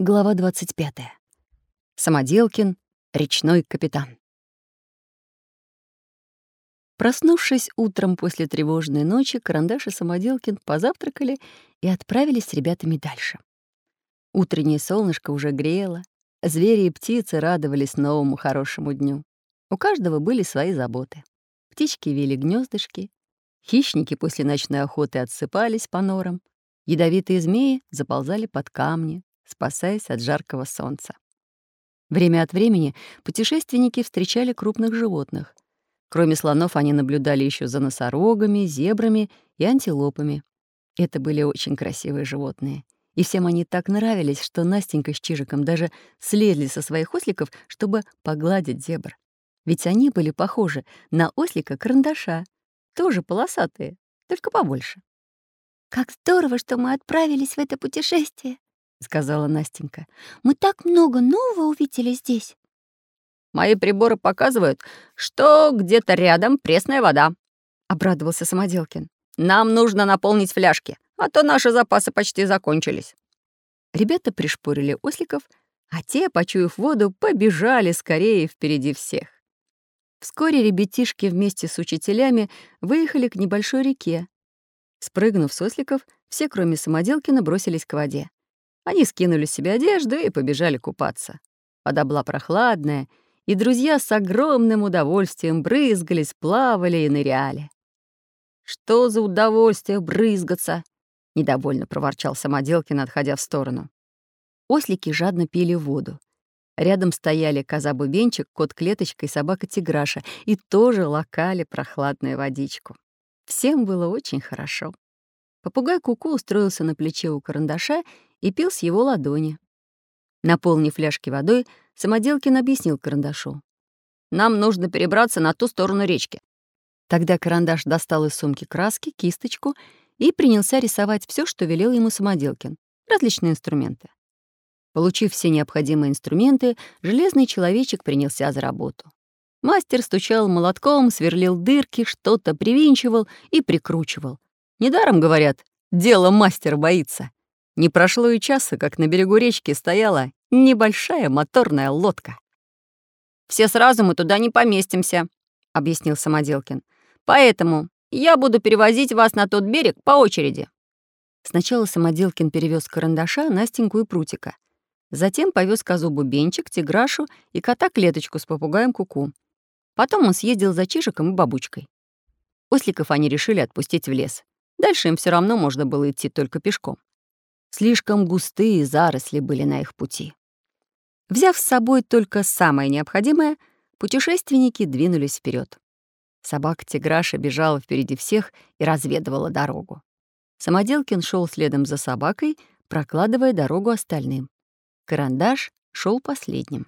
Глава 25. Самоделкин, речной капитан. Проснувшись утром после тревожной ночи, Карандаш и Самоделкин позавтракали и отправились с ребятами дальше. Утреннее солнышко уже грело, звери и птицы радовались новому хорошему дню. У каждого были свои заботы. Птички вели гнездышки, хищники после ночной охоты отсыпались по норам, ядовитые змеи заползали под камни, спасаясь от жаркого солнца. Время от времени путешественники встречали крупных животных. Кроме слонов они наблюдали еще за носорогами, зебрами и антилопами. Это были очень красивые животные. И всем они так нравились, что Настенька с Чижиком даже слезли со своих осликов, чтобы погладить зебр. Ведь они были похожи на ослика-карандаша, тоже полосатые, только побольше. «Как здорово, что мы отправились в это путешествие!» Сказала Настенька. «Мы так много нового увидели здесь». «Мои приборы показывают, что где-то рядом пресная вода», — обрадовался Самоделкин. «Нам нужно наполнить фляжки, а то наши запасы почти закончились». Ребята пришпорили осликов, а те, почуяв воду, побежали скорее впереди всех. Вскоре ребятишки вместе с учителями выехали к небольшой реке. Спрыгнув с осликов, все, кроме Самоделкина, бросились к воде. Они скинули себе одежду и побежали купаться. Вода была прохладная, и друзья с огромным удовольствием брызгались, плавали и ныряли. «Что за удовольствие брызгаться?» — недовольно проворчал Самоделкин, отходя в сторону. Ослики жадно пили воду. Рядом стояли коза-бубенчик, кот-клеточка и собака-тиграша и тоже лакали прохладную водичку. Всем было очень хорошо. Попугай Куку -ку устроился на плече у карандаша и пил с его ладони. Наполнив фляжки водой, Самоделкин объяснил карандашу. «Нам нужно перебраться на ту сторону речки». Тогда карандаш достал из сумки краски, кисточку и принялся рисовать все, что велел ему Самоделкин, различные инструменты. Получив все необходимые инструменты, железный человечек принялся за работу. Мастер стучал молотком, сверлил дырки, что-то привинчивал и прикручивал. Недаром говорят, дело мастер боится. Не прошло и часа, как на берегу речки стояла небольшая моторная лодка. «Все сразу мы туда не поместимся», — объяснил Самоделкин. «Поэтому я буду перевозить вас на тот берег по очереди». Сначала Самоделкин перевез карандаша, Настеньку и прутика. Затем повез козу Бубенчик, Тиграшу и кота-клеточку с попугаем Куку. -ку. Потом он съездил за Чижиком и бабучкой. Осликов они решили отпустить в лес. Дальше им все равно можно было идти только пешком. Слишком густые заросли были на их пути. Взяв с собой только самое необходимое, путешественники двинулись вперед. Собака Тиграша бежала впереди всех и разведывала дорогу. Самоделкин шел следом за собакой, прокладывая дорогу остальным. Карандаш шел последним.